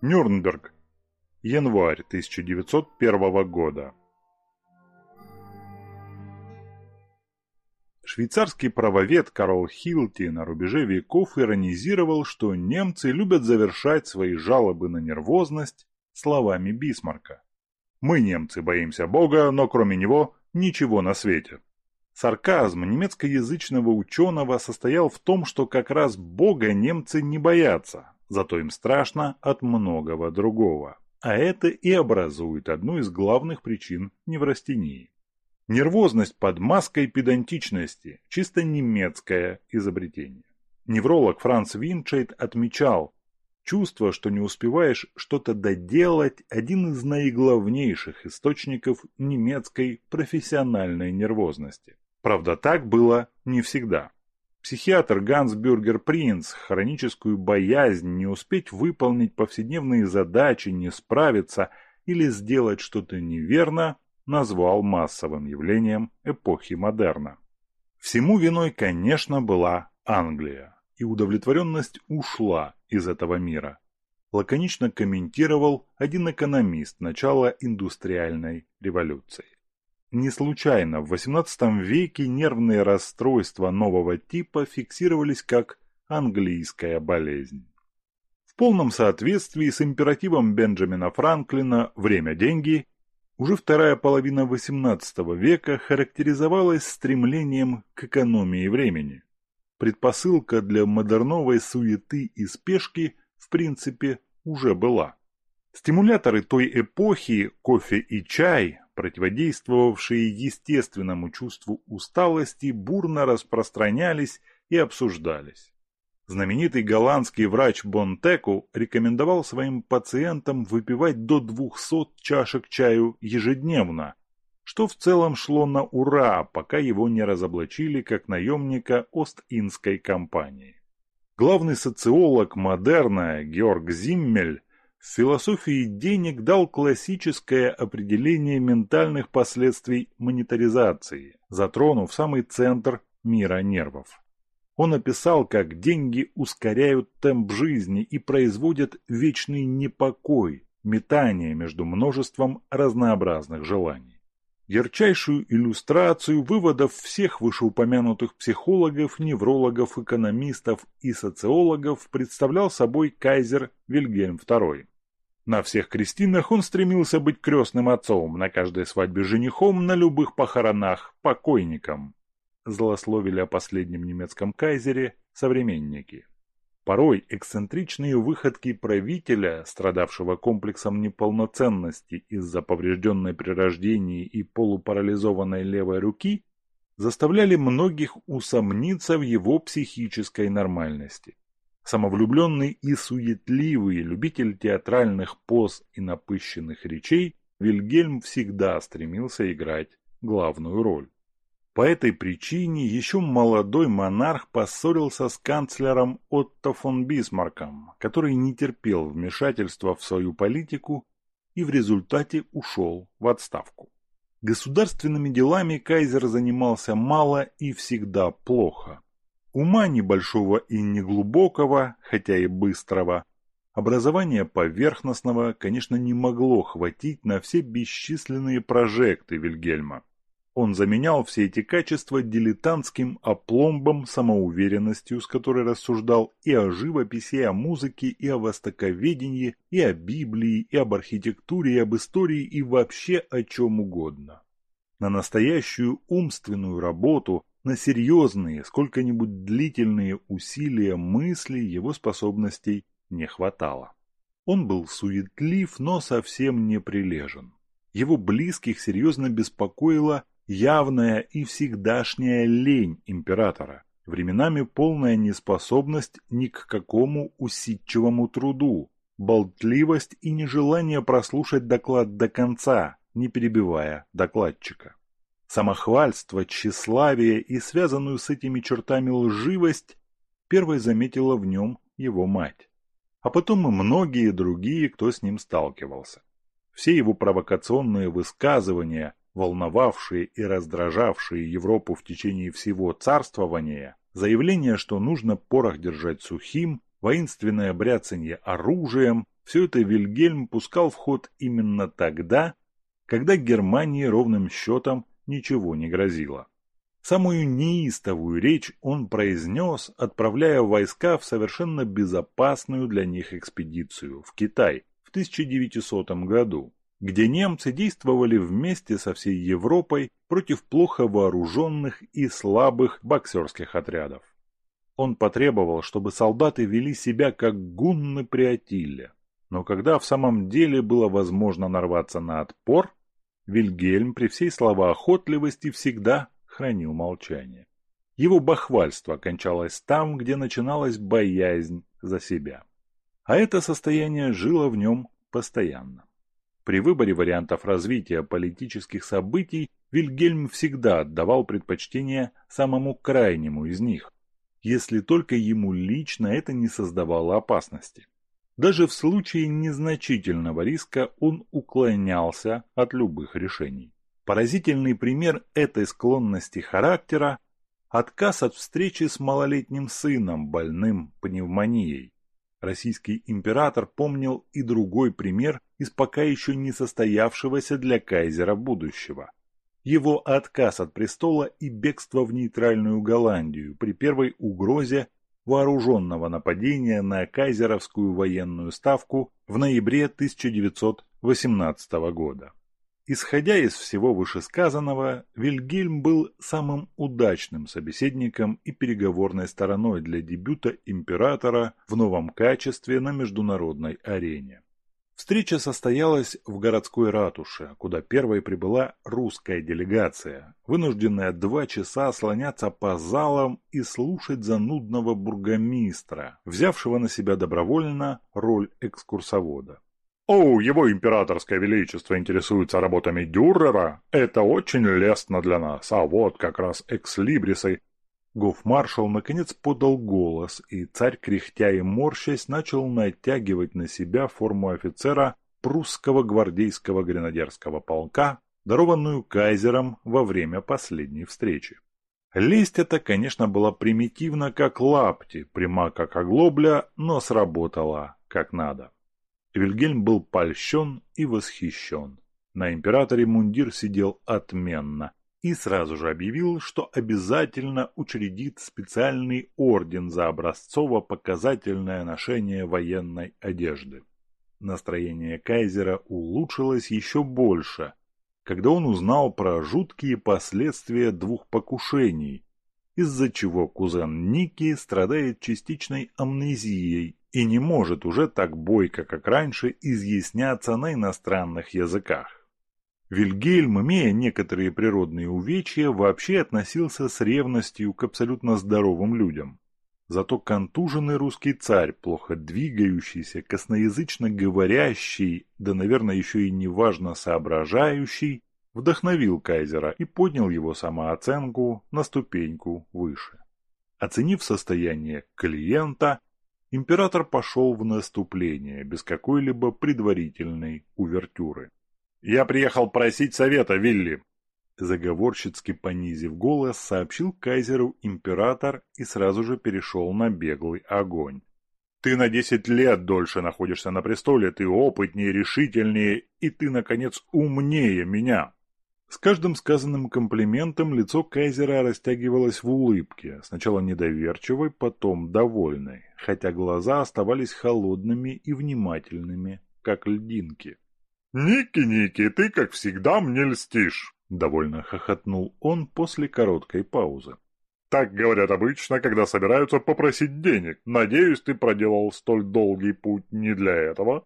Нюрнберг. Январь 1901 года. Швейцарский правовед Карл Хилти на рубеже веков иронизировал, что немцы любят завершать свои жалобы на нервозность словами Бисмарка. «Мы, немцы, боимся Бога, но кроме него ничего на свете». Сарказм немецкоязычного ученого состоял в том, что как раз Бога немцы не боятся, зато им страшно от многого другого. А это и образует одну из главных причин неврастении. Нервозность под маской педантичности – чисто немецкое изобретение. Невролог Франц Винчейт отмечал, чувство, что не успеваешь что-то доделать – один из наиглавнейших источников немецкой профессиональной нервозности. Правда, так было не всегда. Психиатр Ганс Бюргер Принц хроническую боязнь не успеть выполнить повседневные задачи, не справиться или сделать что-то неверно назвал массовым явлением эпохи модерна. Всему виной, конечно, была Англия, и удовлетворенность ушла из этого мира. Лаконично комментировал один экономист начала индустриальной революции. Не случайно в XVIII веке нервные расстройства нового типа фиксировались как английская болезнь. В полном соответствии с императивом Бенджамина Франклина «время – деньги» уже вторая половина XVIII века характеризовалась стремлением к экономии времени. Предпосылка для модерновой суеты и спешки в принципе уже была. Стимуляторы той эпохи, кофе и чай, противодействовавшие естественному чувству усталости, бурно распространялись и обсуждались. Знаменитый голландский врач Бонтеку рекомендовал своим пациентам выпивать до 200 чашек чаю ежедневно, что в целом шло на ура, пока его не разоблачили как наемника Ост-Индской компании. Главный социолог модерна Георг Зиммель в философии денег дал классическое определение ментальных последствий монетаризации, затронув самый центр мира нервов. Он описал, как деньги ускоряют темп жизни и производят вечный непокой, метание между множеством разнообразных желаний. Ярчайшую иллюстрацию выводов всех вышеупомянутых психологов, неврологов, экономистов и социологов представлял собой кайзер Вильгельм II. На всех крестинах он стремился быть крестным отцом, на каждой свадьбе женихом, на любых похоронах покойником. Злословили о последнем немецком кайзере современники. Порой эксцентричные выходки правителя, страдавшего комплексом неполноценности из-за поврежденной при рождении и полупарализованной левой руки, заставляли многих усомниться в его психической нормальности. Самовлюбленный и суетливый любитель театральных поз и напыщенных речей, Вильгельм всегда стремился играть главную роль. По этой причине еще молодой монарх поссорился с канцлером Отто фон Бисмарком, который не терпел вмешательства в свою политику и в результате ушел в отставку. Государственными делами кайзер занимался мало и всегда плохо. Ума небольшого и неглубокого, хотя и быстрого, образования поверхностного, конечно, не могло хватить на все бесчисленные прожекты Вильгельма. Он заменял все эти качества дилетантским опломбом, самоуверенностью, с которой рассуждал и о живописи, и о музыке, и о востоковедении, и о Библии, и об архитектуре, и об истории, и вообще о чем угодно. На настоящую умственную работу, на серьезные, сколько-нибудь длительные усилия мысли его способностей не хватало. Он был суетлив, но совсем не прилежен. Его близких серьезно беспокоило явная и всегдашняя лень императора, временами полная неспособность ни к какому усидчивому труду, болтливость и нежелание прослушать доклад до конца, не перебивая докладчика. Самохвальство, тщеславие и связанную с этими чертами лживость первой заметила в нем его мать. А потом и многие другие, кто с ним сталкивался. Все его провокационные высказывания, волновавшие и раздражавшие Европу в течение всего царствования, заявление, что нужно порох держать сухим, воинственное бряцанье оружием, Все это Вильгельм пускал в ход именно тогда, когда Германии ровным счетом ничего не грозило. Самую неистовую речь он произнес, отправляя войска в совершенно безопасную для них экспедицию в Китай в 1900 году, где немцы действовали вместе со всей Европой против плохо вооруженных и слабых боксерских отрядов. Он потребовал, чтобы солдаты вели себя как гунны при Атилле. Но когда в самом деле было возможно нарваться на отпор, Вильгельм при всей словоохотливости всегда хранил молчание. Его бахвальство кончалось там, где начиналась боязнь за себя. А это состояние жило в нем постоянно. При выборе вариантов развития политических событий Вильгельм всегда отдавал предпочтение самому крайнему из них, если только ему лично это не создавало опасности. Даже в случае незначительного риска он уклонялся от любых решений. Поразительный пример этой склонности характера – отказ от встречи с малолетним сыном, больным пневмонией. Российский император помнил и другой пример из пока еще не состоявшегося для кайзера будущего. Его отказ от престола и бегство в нейтральную Голландию при первой угрозе вооруженного нападения на кайзеровскую военную ставку в ноябре 1918 года. Исходя из всего вышесказанного, Вильгельм был самым удачным собеседником и переговорной стороной для дебюта императора в новом качестве на международной арене. Встреча состоялась в городской ратуше, куда первой прибыла русская делегация, вынужденная два часа слоняться по залам и слушать занудного бургомистра, взявшего на себя добровольно роль экскурсовода. «О, его императорское величество интересуется работами Дюрера. Это очень лестно для нас. А вот как раз экслибрисы Гофмаршал наконец подал голос, и царь, кряхтя и морщась, начал натягивать на себя форму офицера прусского гвардейского гренадерского полка, дарованную кайзером во время последней встречи. Лесть эта, конечно, была примитивна, как лапти, пряма, как оглобля, но сработала, как надо. Вильгельм был польщен и восхищен. На императоре мундир сидел отменно, и сразу же объявил, что обязательно учредит специальный орден за образцово-показательное ношение военной одежды. Настроение кайзера улучшилось еще больше, когда он узнал про жуткие последствия двух покушений, из-за чего кузен Ники страдает частичной амнезией и не может уже так бойко, как раньше, изъясняться на иностранных языках. Вильгельм, имея некоторые природные увечья, вообще относился с ревностью к абсолютно здоровым людям. Зато контуженный русский царь, плохо двигающийся, косноязычно говорящий, да, наверное, еще и неважно соображающий, вдохновил кайзера и поднял его самооценку на ступеньку выше. Оценив состояние клиента, император пошел в наступление без какой-либо предварительной увертюры. «Я приехал просить совета, Вилли!» Заговорщицки понизив голос, сообщил кайзеру император и сразу же перешел на беглый огонь. «Ты на десять лет дольше находишься на престоле, ты опытнее, решительнее, и ты, наконец, умнее меня!» С каждым сказанным комплиментом лицо кайзера растягивалось в улыбке, сначала недоверчивой, потом довольной, хотя глаза оставались холодными и внимательными, как льдинки. «Ники, Ники, ты, как всегда, мне льстишь!» — довольно хохотнул он после короткой паузы. «Так говорят обычно, когда собираются попросить денег. Надеюсь, ты проделал столь долгий путь не для этого?»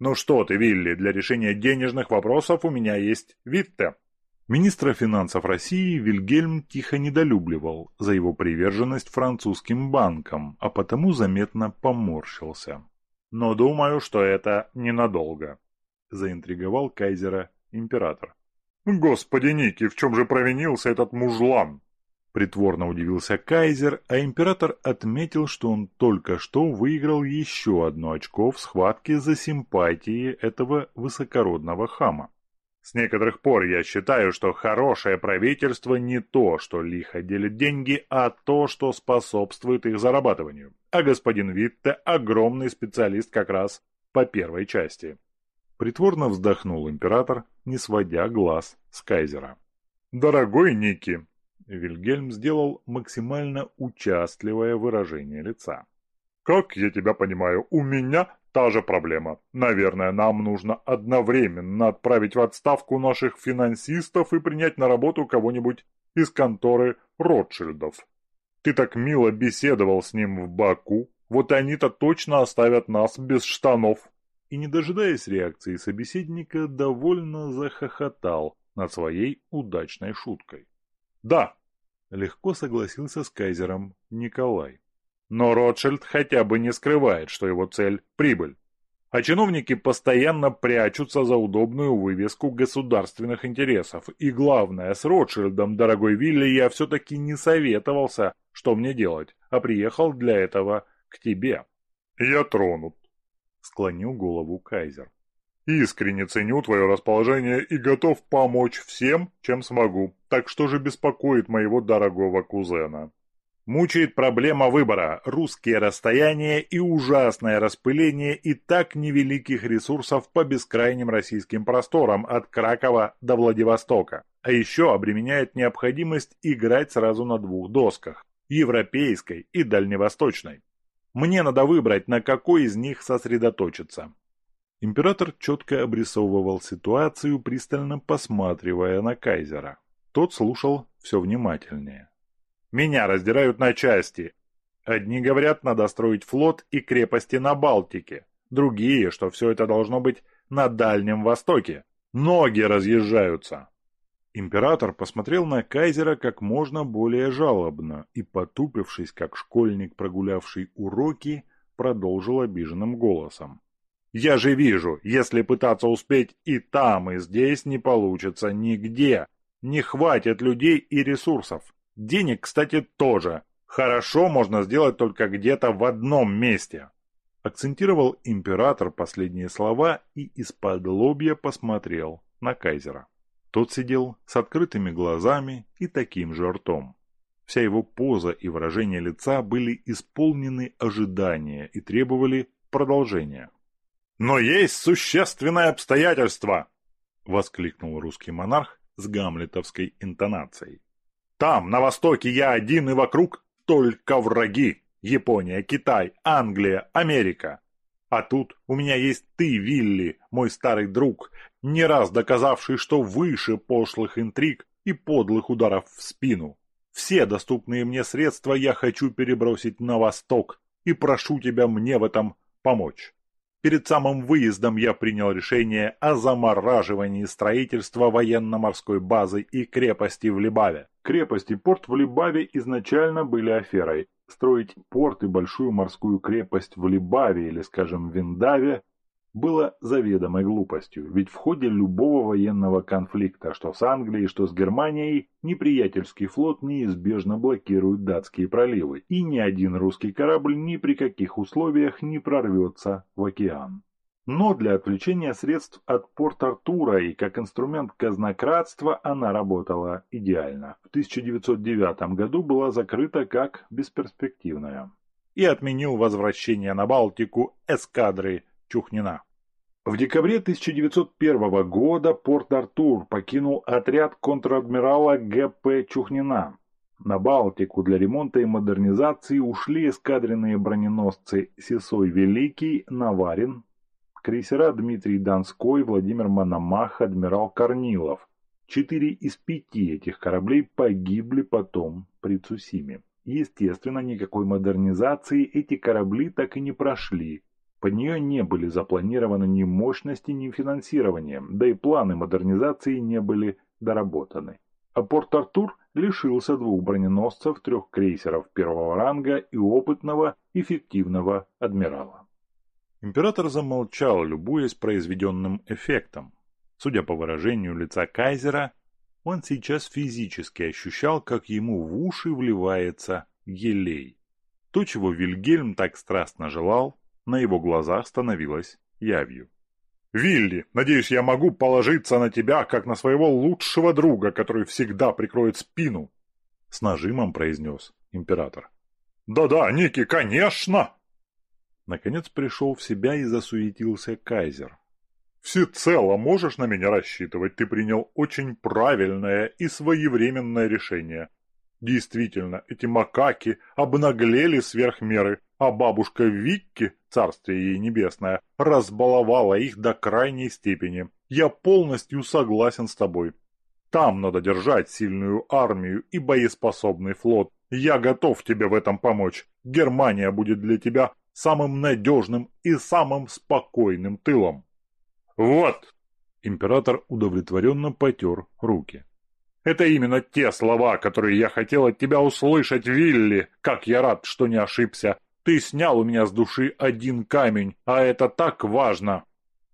«Ну что ты, Вилли, для решения денежных вопросов у меня есть Витте». Министра финансов России Вильгельм тихо недолюбливал за его приверженность французским банкам, а потому заметно поморщился. «Но думаю, что это ненадолго заинтриговал кайзера император. «Господи, Ники, в чем же провинился этот мужлан?» Притворно удивился кайзер, а император отметил, что он только что выиграл еще одно очко в схватке за симпатии этого высокородного хама. С некоторых пор я считаю, что хорошее правительство не то, что лихо делит деньги, а то, что способствует их зарабатыванию. А господин Витте – огромный специалист как раз по первой части. Притворно вздохнул император, не сводя глаз с кайзера. «Дорогой Ники!» Вильгельм сделал максимально участливое выражение лица. «Как я тебя понимаю, у меня та же проблема. Наверное, нам нужно одновременно отправить в отставку наших финансистов и принять на работу кого-нибудь из конторы Ротшильдов. Ты так мило беседовал с ним в Баку, вот они-то точно оставят нас без штанов». И, не дожидаясь реакции собеседника, довольно захохотал над своей удачной шуткой. «Да!» – легко согласился с кайзером Николай. «Но Ротшильд хотя бы не скрывает, что его цель – прибыль. А чиновники постоянно прячутся за удобную вывеску государственных интересов. И главное, с Ротшильдом, дорогой Вилли, я все-таки не советовался, что мне делать, а приехал для этого к тебе. Я тронут, склонил голову Кайзер. Искренне ценю твое расположение и готов помочь всем, чем смогу. Так что же беспокоит моего дорогого кузена? Мучает проблема выбора, русские расстояния и ужасное распыление и так невеликих ресурсов по бескрайним российским просторам от Кракова до Владивостока. А еще обременяет необходимость играть сразу на двух досках – европейской и дальневосточной. Мне надо выбрать, на какой из них сосредоточиться. Император четко обрисовывал ситуацию, пристально посматривая на кайзера. Тот слушал все внимательнее. Меня раздирают на части. Одни говорят, надо строить флот и крепости на Балтике. Другие, что все это должно быть на Дальнем Востоке. Ноги разъезжаются. Император посмотрел на кайзера как можно более жалобно и, потупившись, как школьник, прогулявший уроки, продолжил обиженным голосом. «Я же вижу, если пытаться успеть и там, и здесь, не получится нигде. Не хватит людей и ресурсов. Денег, кстати, тоже. Хорошо можно сделать только где-то в одном месте. Акцентировал император последние слова и из-под лобья посмотрел на кайзера. Тот сидел с открытыми глазами и таким же ртом. Вся его поза и выражение лица были исполнены ожидания и требовали продолжения. «Но есть существенное обстоятельство!» — воскликнул русский монарх с гамлетовской интонацией. Там, на востоке, я один, и вокруг только враги. Япония, Китай, Англия, Америка. А тут у меня есть ты, Вилли, мой старый друг, не раз доказавший, что выше пошлых интриг и подлых ударов в спину. Все доступные мне средства я хочу перебросить на восток и прошу тебя мне в этом помочь. Перед самым выездом я принял решение о замораживании строительства военно-морской базы и крепости в Либаве. Крепость и порт в Либаве изначально были аферой. Строить порт и большую морскую крепость в Либаве или, скажем, Виндаве было заведомой глупостью, ведь в ходе любого военного конфликта, что с Англией, что с Германией, неприятельский флот неизбежно блокирует датские проливы, и ни один русский корабль ни при каких условиях не прорвется в океан. Но для отвлечения средств от Порт-Артура и как инструмент казнократства она работала идеально. В 1909 году была закрыта как бесперспективная. И отменил возвращение на Балтику эскадры Чухнина. В декабре 1901 года Порт-Артур покинул отряд контр-адмирала Г.П. Чухнина. На Балтику для ремонта и модернизации ушли эскадренные броненосцы Сесой Великий, Наварин, крейсера Дмитрий Донской, Владимир Мономах, адмирал Корнилов. Четыре из пяти этих кораблей погибли потом при Цусиме. Естественно, никакой модернизации эти корабли так и не прошли, под нее не были запланированы ни мощности, ни финансирование, да и планы модернизации не были доработаны. А Порт-Артур лишился двух броненосцев, трех крейсеров первого ранга и опытного, эффективного адмирала. Император замолчал, любуясь произведенным эффектом. Судя по выражению лица кайзера, он сейчас физически ощущал, как ему в уши вливается елей. То, чего Вильгельм так страстно желал, на его глазах становилось явью. «Вилли, надеюсь, я могу положиться на тебя, как на своего лучшего друга, который всегда прикроет спину!» С нажимом произнес император. «Да-да, Ники, конечно!» Наконец пришел в себя и засуетился кайзер. «Всецело можешь на меня рассчитывать, ты принял очень правильное и своевременное решение. Действительно, эти макаки обнаглели сверх меры, а бабушка Викки, царствие ей небесное, разбаловала их до крайней степени. Я полностью согласен с тобой. Там надо держать сильную армию и боеспособный флот. Я готов тебе в этом помочь. Германия будет для тебя самым надежным и самым спокойным тылом. Вот! Император удовлетворенно потер руки. Это именно те слова, которые я хотел от тебя услышать, Вилли. Как я рад, что не ошибся. Ты снял у меня с души один камень, а это так важно.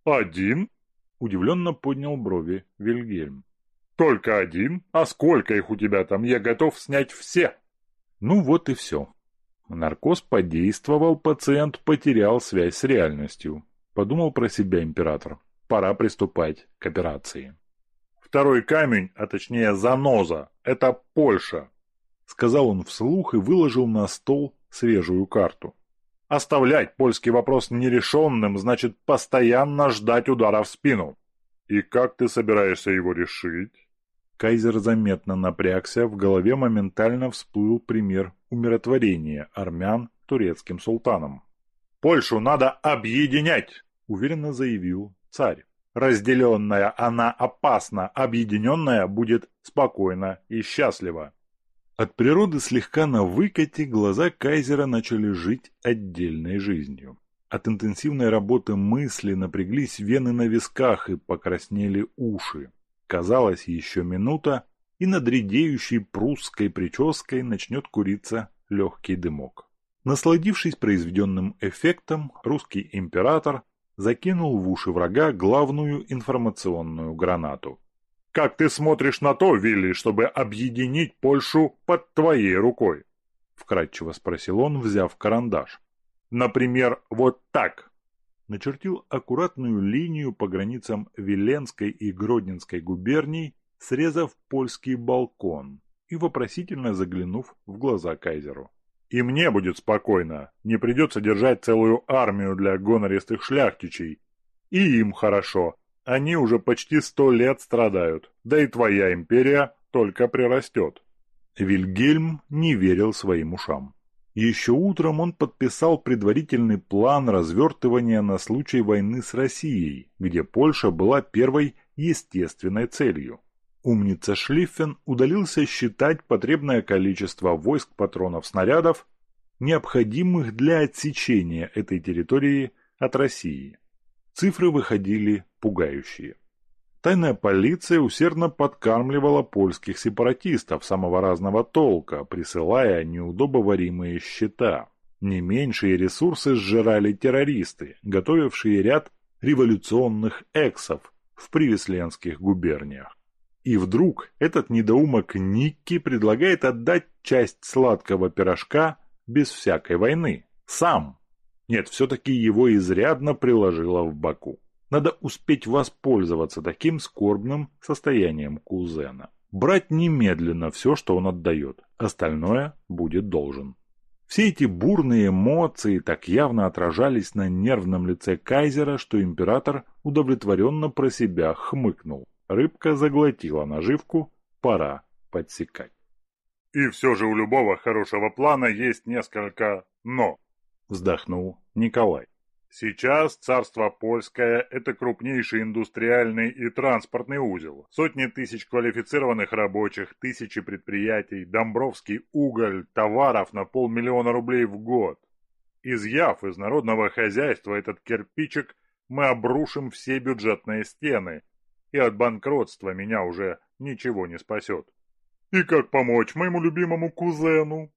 Один? Удивленно поднял брови Вильгельм. Только один? А сколько их у тебя там? Я готов снять все. Ну вот и все. Наркоз подействовал, пациент потерял связь с реальностью. Подумал про себя император. Пора приступать к операции. Второй камень, а точнее заноза, это Польша, сказал он вслух и выложил на стол свежую карту. Оставлять польский вопрос нерешенным значит постоянно ждать удара в спину. И как ты собираешься его решить? Кайзер заметно напрягся, в голове моментально всплыл пример умиротворения армян турецким султаном. «Польшу надо объединять!» – уверенно заявил царь. «Разделенная она опасна, объединенная будет спокойна и счастлива». От природы слегка на выкате глаза кайзера начали жить отдельной жизнью. От интенсивной работы мысли напряглись вены на висках и покраснели уши. Казалось, еще минута, и над редеющей прусской прической начнет куриться легкий дымок. Насладившись произведенным эффектом, русский император закинул в уши врага главную информационную гранату. «Как ты смотришь на то, Вилли, чтобы объединить Польшу под твоей рукой?» Вкратчиво спросил он, взяв карандаш. «Например, вот так!» Начертил аккуратную линию по границам Виленской и Гродненской губерний, срезав польский балкон и вопросительно заглянув в глаза кайзеру. «И мне будет спокойно, не придется держать целую армию для гонористых шляхтичей. И им хорошо, они уже почти сто лет страдают, да и твоя империя только прирастет. Вильгельм не верил своим ушам. Еще утром он подписал предварительный план развертывания на случай войны с Россией, где Польша была первой естественной целью. Умница Шлиффен удалился считать потребное количество войск патронов снарядов, необходимых для отсечения этой территории от России. Цифры выходили пугающие. Тайная полиция усердно подкармливала польских сепаратистов самого разного толка, присылая неудобоваримые счета. Не меньшие ресурсы сжирали террористы, готовившие ряд революционных эксов в привесленских губерниях. И вдруг этот недоумок Никки предлагает отдать часть сладкого пирожка без всякой войны. Сам. Нет, все-таки его изрядно приложило в боку. Надо успеть воспользоваться таким скорбным состоянием кузена. Брать немедленно все, что он отдает. Остальное будет должен. Все эти бурные эмоции так явно отражались на нервном лице кайзера, что император удовлетворенно про себя хмыкнул. Рыбка заглотила наживку, пора подсекать. «И все же у любого хорошего плана есть несколько «но», — вздохнул Николай. Сейчас царство польское – это крупнейший индустриальный и транспортный узел. Сотни тысяч квалифицированных рабочих, тысячи предприятий, Домбровский уголь, товаров на полмиллиона рублей в год. Изъяв из народного хозяйства этот кирпичик, мы обрушим все бюджетные стены, и от банкротства меня уже ничего не спасет. «И как помочь моему любимому кузену?»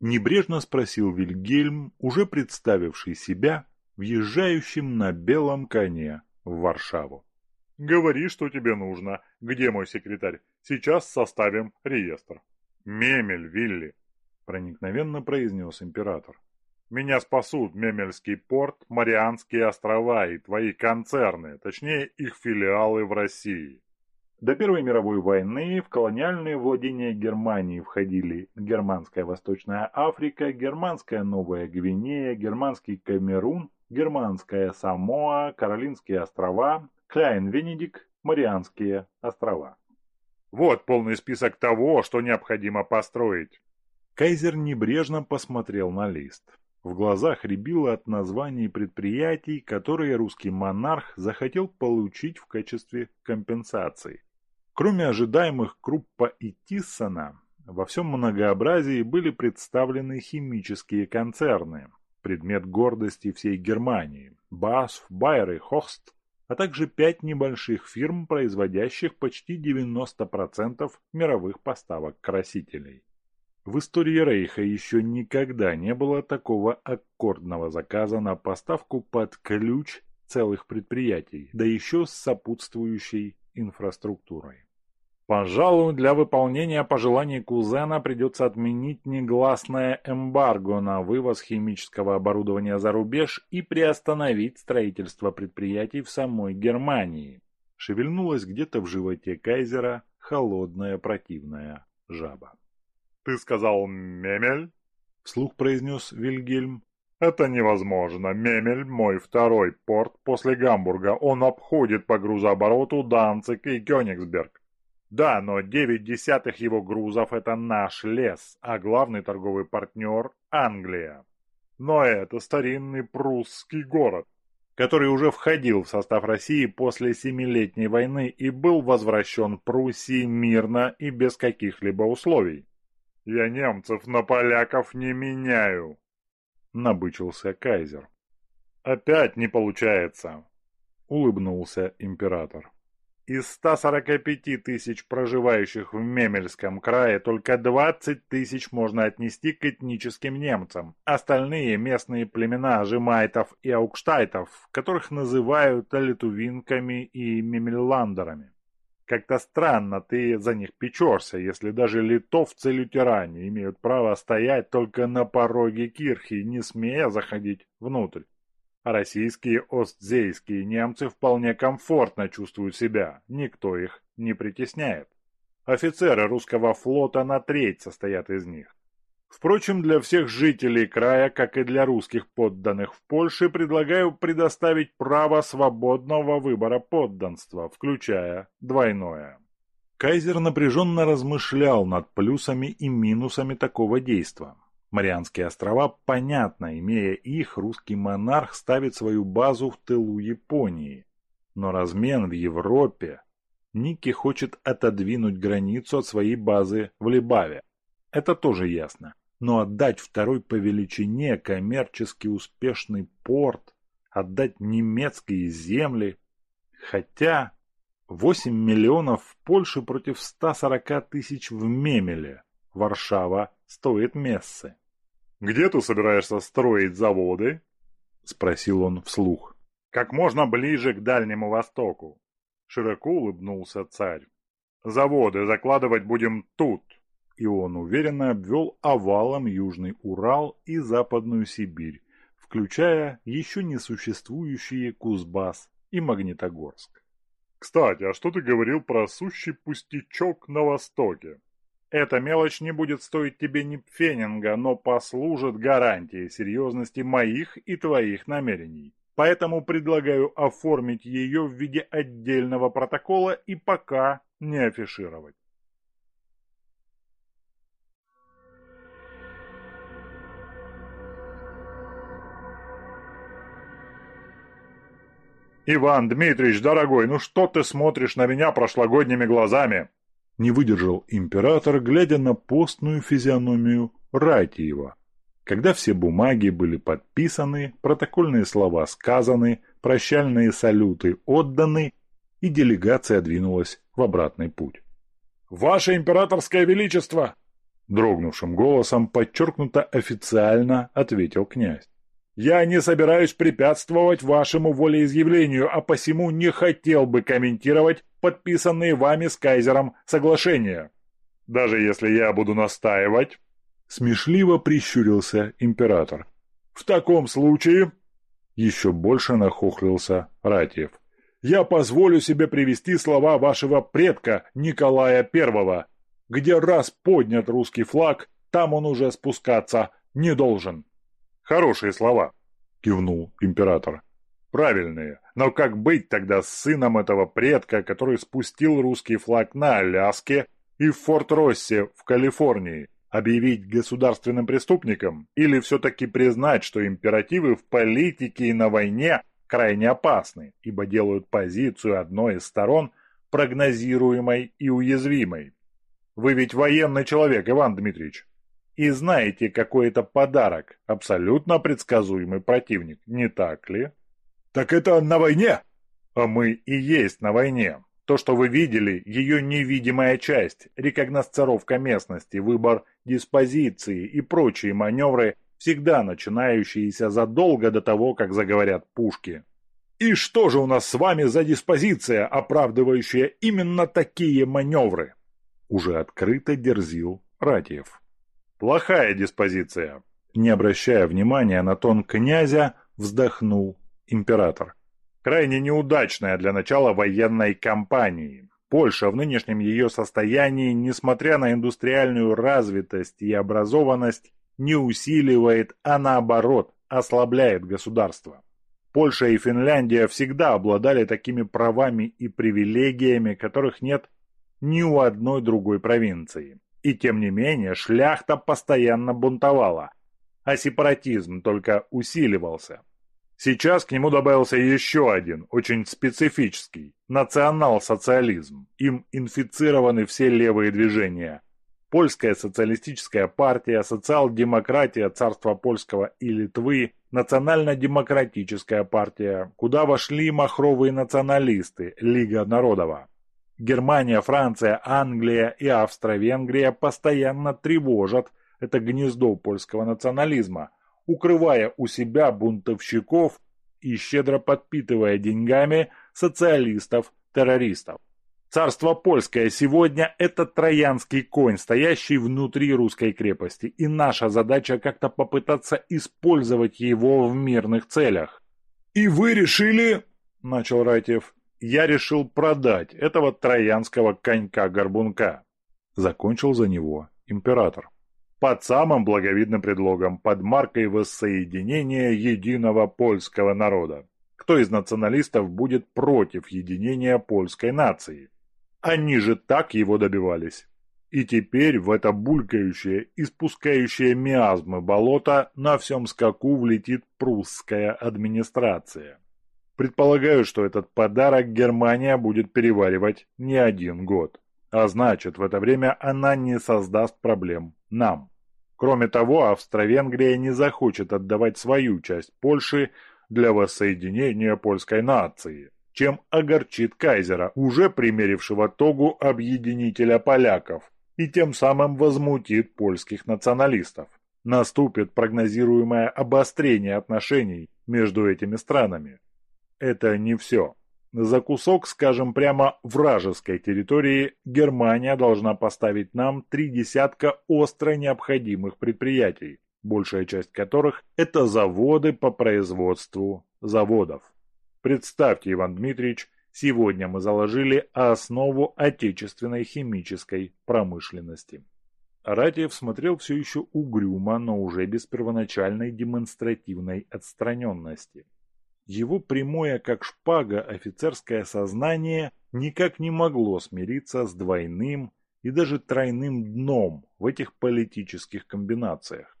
Небрежно спросил Вильгельм, уже представивший себя въезжающим на белом коне в Варшаву. «Говори, что тебе нужно. Где мой секретарь? Сейчас составим реестр». «Мемель, Вилли», — проникновенно произнес император. «Меня спасут Мемельский порт, Марианские острова и твои концерны, точнее их филиалы в России. До Первой мировой войны в колониальные владения Германии входили Германская Восточная Африка, Германская Новая Гвинея, Германский Камерун, Германская Самоа, Каролинские острова, Кляйн-Венедик, Марианские острова. Вот полный список того, что необходимо построить. Кайзер небрежно посмотрел на лист. В глазах рябило от названий предприятий, которые русский монарх захотел получить в качестве компенсации. Кроме ожидаемых Круппа и Тиссона, во всем многообразии были представлены химические концерны, предмет гордости всей Германии, BASF, Bayer и Hochst, а также пять небольших фирм, производящих почти 90% мировых поставок красителей. В истории Рейха еще никогда не было такого аккордного заказа на поставку под ключ целых предприятий, да еще с сопутствующей инфраструктурой. Пожалуй, для выполнения пожеланий кузена придется отменить негласное эмбарго на вывоз химического оборудования за рубеж и приостановить строительство предприятий в самой Германии. Шевельнулась где-то в животе Кайзера холодная противная жаба. «Ты сказал Мемель?» — вслух произнес Вильгельм. «Это невозможно. Мемель — мой второй порт после Гамбурга. Он обходит по грузообороту Данцик и Кёнигсберг. Да, но девять десятых его грузов – это наш лес, а главный торговый партнер – Англия. Но это старинный прусский город, который уже входил в состав России после Семилетней войны и был возвращен Пруссии мирно и без каких-либо условий. «Я немцев на поляков не меняю», – набычился кайзер. «Опять не получается», – улыбнулся император. Из 145 тысяч проживающих в Мемельском крае только 20 тысяч можно отнести к этническим немцам. Остальные местные племена жемайтов и аукштайтов, которых называют литувинками и мемельландерами. Как-то странно ты за них печешься, если даже литовцы-лютеране имеют право стоять только на пороге кирхи, не смея заходить внутрь а российские остзейские немцы вполне комфортно чувствуют себя, никто их не притесняет. Офицеры русского флота на треть состоят из них. Впрочем, для всех жителей края, как и для русских подданных в Польше, предлагаю предоставить право свободного выбора подданства, включая двойное. Кайзер напряженно размышлял над плюсами и минусами такого действия. Марианские острова, понятно, имея их, русский монарх ставит свою базу в тылу Японии. Но размен в Европе. Ники хочет отодвинуть границу от своей базы в Либаве. Это тоже ясно. Но отдать второй по величине коммерчески успешный порт, отдать немецкие земли, хотя 8 миллионов в Польше против 140 тысяч в Мемеле, Варшава стоит мессы. «Где ты собираешься строить заводы?» — спросил он вслух. «Как можно ближе к Дальнему Востоку», — широко улыбнулся царь. «Заводы закладывать будем тут». И он уверенно обвел овалом Южный Урал и Западную Сибирь, включая еще не существующие Кузбасс и Магнитогорск. «Кстати, а что ты говорил про сущий пустячок на Востоке?» Эта мелочь не будет стоить тебе ни пфенинга, но послужит гарантией серьезности моих и твоих намерений. Поэтому предлагаю оформить ее в виде отдельного протокола и пока не афишировать. «Иван Дмитриевич, дорогой, ну что ты смотришь на меня прошлогодними глазами?» Не выдержал император, глядя на постную физиономию Ратиева. Когда все бумаги были подписаны, протокольные слова сказаны, прощальные салюты отданы, и делегация двинулась в обратный путь. «Ваше императорское величество!» Дрогнувшим голосом подчеркнуто официально ответил князь. Я не собираюсь препятствовать вашему волеизъявлению, а посему не хотел бы комментировать подписанные вами с кайзером соглашения. Даже если я буду настаивать...» Смешливо прищурился император. «В таком случае...» Еще больше нахохлился Ратьев. я позволю себе привести слова вашего предка Николая I, где раз поднят русский флаг, там он уже спускаться не должен. Хорошие слова, кивнул император. Правильные, но как быть тогда с сыном этого предка, который спустил русский флаг на Аляске и в Форт-Россе в Калифорнии? Объявить государственным преступником или все-таки признать, что императивы в политике и на войне крайне опасны, ибо делают позицию одной из сторон прогнозируемой и уязвимой? Вы ведь военный человек, Иван Дмитриевич. И знаете, какой это подарок, абсолютно предсказуемый противник, не так ли? Так это на войне? А мы и есть на войне. То, что вы видели, ее невидимая часть, рекогносцировка местности, выбор диспозиции и прочие маневры, всегда начинающиеся задолго до того, как заговорят пушки. И что же у нас с вами за диспозиция, оправдывающая именно такие маневры? Уже открыто дерзил Ратьев. Плохая диспозиция. Не обращая внимания на тон князя, вздохнул император. Крайне неудачная для начала военной кампании. Польша в нынешнем ее состоянии, несмотря на индустриальную развитость и образованность, не усиливает, а наоборот, ослабляет государство. Польша и Финляндия всегда обладали такими правами и привилегиями, которых нет ни у одной другой провинции. И тем не менее, шляхта постоянно бунтовала, а сепаратизм только усиливался. Сейчас к нему добавился еще один, очень специфический – национал-социализм. Им инфицированы все левые движения. Польская социалистическая партия, социал-демократия царства польского и Литвы, национально-демократическая партия, куда вошли махровые националисты, Лига Народова. Германия, Франция, Англия и Австро-Венгрия постоянно тревожат это гнездо польского национализма – укрывая у себя бунтовщиков и щедро подпитывая деньгами социалистов-террористов. Царство польское сегодня – это троянский конь, стоящий внутри русской крепости, и наша задача как-то попытаться использовать его в мирных целях. «И вы решили...» – начал Ратьев. «Я решил продать этого троянского конька-горбунка», – закончил за него император под самым благовидным предлогом, под маркой воссоединения единого польского народа. Кто из националистов будет против единения польской нации? Они же так его добивались. И теперь в это булькающее, испускающее миазмы болото на всем скаку влетит прусская администрация. Предполагаю, что этот подарок Германия будет переваривать не один год. А значит, в это время она не создаст проблем нам. Кроме того, Австро-Венгрия не захочет отдавать свою часть Польши для воссоединения польской нации, чем огорчит кайзера, уже примерившего тогу объединителя поляков, и тем самым возмутит польских националистов. Наступит прогнозируемое обострение отношений между этими странами. Это не все. За кусок, скажем прямо, вражеской территории Германия должна поставить нам три десятка остро необходимых предприятий, большая часть которых – это заводы по производству заводов. Представьте, Иван Дмитриевич, сегодня мы заложили основу отечественной химической промышленности. Аратьев смотрел все еще угрюмо, но уже без первоначальной демонстративной отстраненности. Его прямое, как шпага, офицерское сознание никак не могло смириться с двойным и даже тройным дном в этих политических комбинациях.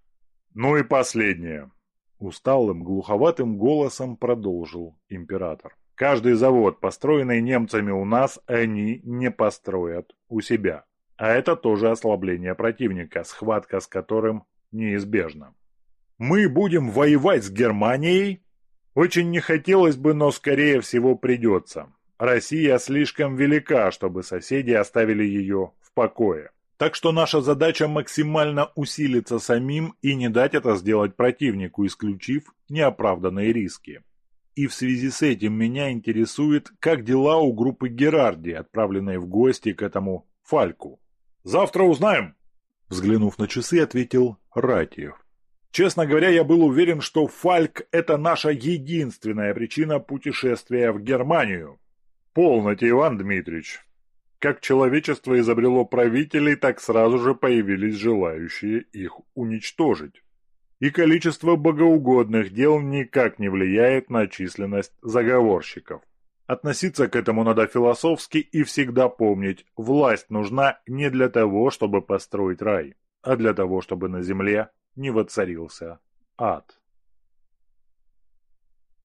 «Ну и последнее!» Усталым, глуховатым голосом продолжил император. «Каждый завод, построенный немцами у нас, они не построят у себя. А это тоже ослабление противника, схватка с которым неизбежна. Мы будем воевать с Германией, очень не хотелось бы, но скорее всего придется. Россия слишком велика, чтобы соседи оставили ее в покое. Так что наша задача максимально усилиться самим и не дать это сделать противнику, исключив неоправданные риски. И в связи с этим меня интересует, как дела у группы Герарди, отправленной в гости к этому Фальку. «Завтра узнаем!» Взглянув на часы, ответил Ратьев. Честно говоря, я был уверен, что Фальк – это наша единственная причина путешествия в Германию. Полноте, Иван Дмитрич. Как человечество изобрело правителей, так сразу же появились желающие их уничтожить. И количество богоугодных дел никак не влияет на численность заговорщиков. Относиться к этому надо философски и всегда помнить, власть нужна не для того, чтобы построить рай, а для того, чтобы на земле не воцарился ад.